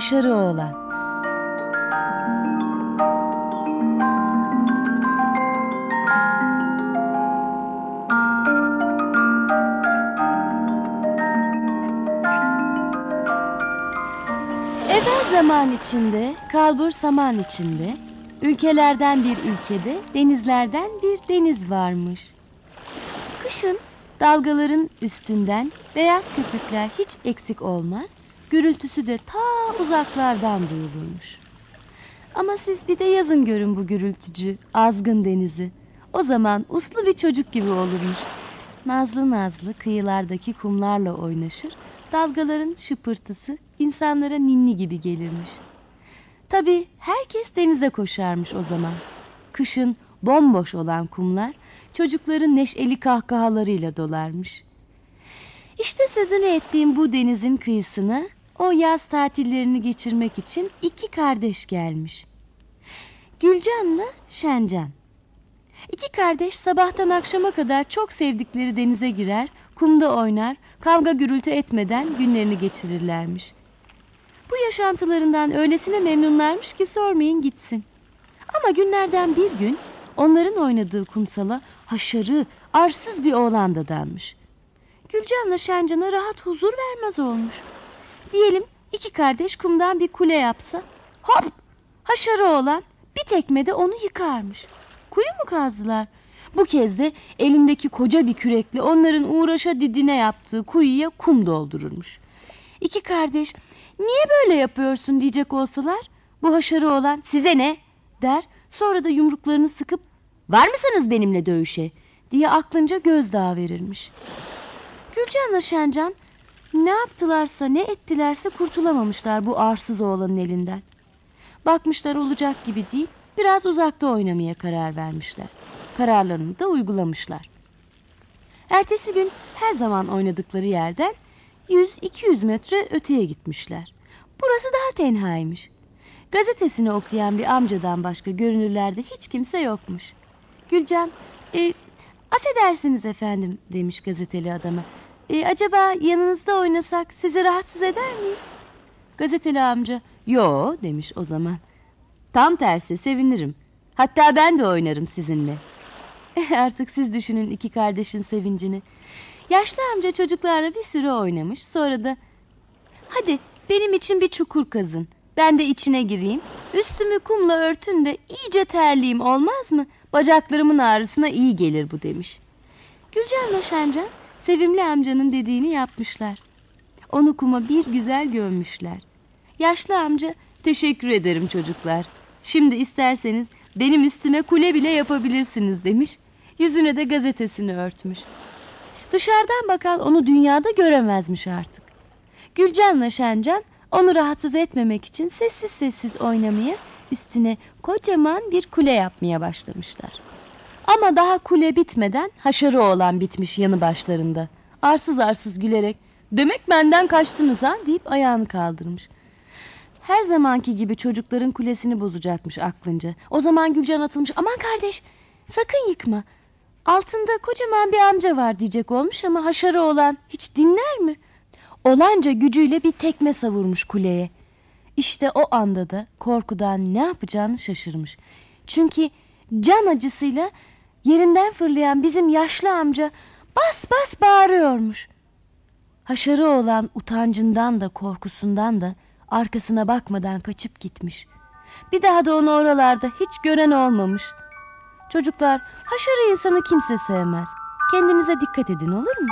Haşarı Oğlan Evvel zaman içinde, kalbur saman içinde, ülkelerden bir ülkede, denizlerden bir deniz varmış. Kışın dalgaların üstünden beyaz köpükler hiç eksik olmaz, gürültüsü de ta uzaklardan duyulurmuş. Ama siz bir de yazın görün bu gürültücü, azgın denizi. O zaman uslu bir çocuk gibi olurmuş. Nazlı nazlı kıyılardaki kumlarla oynaşır, dalgaların şıpırtısı insanlara ninni gibi gelirmiş. Tabii herkes denize koşarmış o zaman. Kışın bomboş olan kumlar çocukların neşeli kahkahalarıyla dolarmış. İşte sözünü ettiğim bu denizin kıyısına o yaz tatillerini geçirmek için iki kardeş gelmiş. Gülcan'la Şencan. İki kardeş sabahtan akşama kadar çok sevdikleri denize girer, kumda oynar, kavga gürültü etmeden günlerini geçirirlermiş. Bu yaşantılarından öylesine memnunlarmış ki sormayın gitsin. Ama günlerden bir gün onların oynadığı kumsala haşarı, arsız bir oğlan dadanmış. Gülcan'la Şencan'a rahat huzur vermez olmuş. Diyelim iki kardeş kumdan bir kule yapsa, hop haşarı oğlan bir tekmede onu yıkarmış. Kuyu mu kazdılar? Bu kez de elindeki koca bir kürekle onların uğraşa didine yaptığı kuyuya kum doldururmuş. İki kardeş niye böyle yapıyorsun diyecek olsalar bu haşarı olan size ne der sonra da yumruklarını sıkıp var mısınız benimle dövüşe diye aklınca gözdağı verirmiş. Gülcan'la Şencan ne yaptılarsa ne ettilerse kurtulamamışlar bu arsız oğlanın elinden. Bakmışlar olacak gibi değil biraz uzakta oynamaya karar vermişler. Kararlarını da uygulamışlar. Ertesi gün her zaman oynadıkları yerden 100-200 metre öteye gitmişler. Burası daha tenhaymış. Gazetesini okuyan bir amcadan başka görünürlerde hiç kimse yokmuş. Gülcan, e, affedersiniz efendim demiş gazeteli adama. E, acaba yanınızda oynasak sizi rahatsız eder miyiz? Gazeteli amca, yo demiş o zaman. Tam tersi sevinirim. Hatta ben de oynarım sizinle. Artık siz düşünün iki kardeşin sevincini. Yaşlı amca çocuklarla bir süre oynamış. Sonra da hadi benim için bir çukur kazın. Ben de içine gireyim. Üstümü kumla örtün de iyice terliyim olmaz mı? Bacaklarımın ağrısına iyi gelir bu demiş. Gülcan'la Şencan sevimli amcanın dediğini yapmışlar. Onu kuma bir güzel gömmüşler. Yaşlı amca teşekkür ederim çocuklar. Şimdi isterseniz benim üstüme kule bile yapabilirsiniz demiş. Yüzüne de gazetesini örtmüş. Dışarıdan bakan onu dünyada göremezmiş artık. Gülcan'la Şencan onu rahatsız etmemek için sessiz sessiz oynamaya, üstüne kocaman bir kule yapmaya başlamışlar. Ama daha kule bitmeden haşarı olan bitmiş yanı başlarında. Arsız arsız gülerek demek benden kaçtınız ha deyip ayağını kaldırmış. Her zamanki gibi çocukların kulesini bozacakmış aklınca. O zaman Gülcan atılmış aman kardeş sakın yıkma. Altında kocaman bir amca var diyecek olmuş ama haşarı olan hiç dinler mi? Olanca gücüyle bir tekme savurmuş kuleye. İşte o anda da korkudan ne yapacağını şaşırmış. Çünkü can acısıyla yerinden fırlayan bizim yaşlı amca bas bas bağırıyormuş. Haşarı olan utancından da korkusundan da arkasına bakmadan kaçıp gitmiş. Bir daha da onu oralarda hiç gören olmamış. Çocuklar haşarı insanı kimse sevmez. Kendinize dikkat edin olur mu?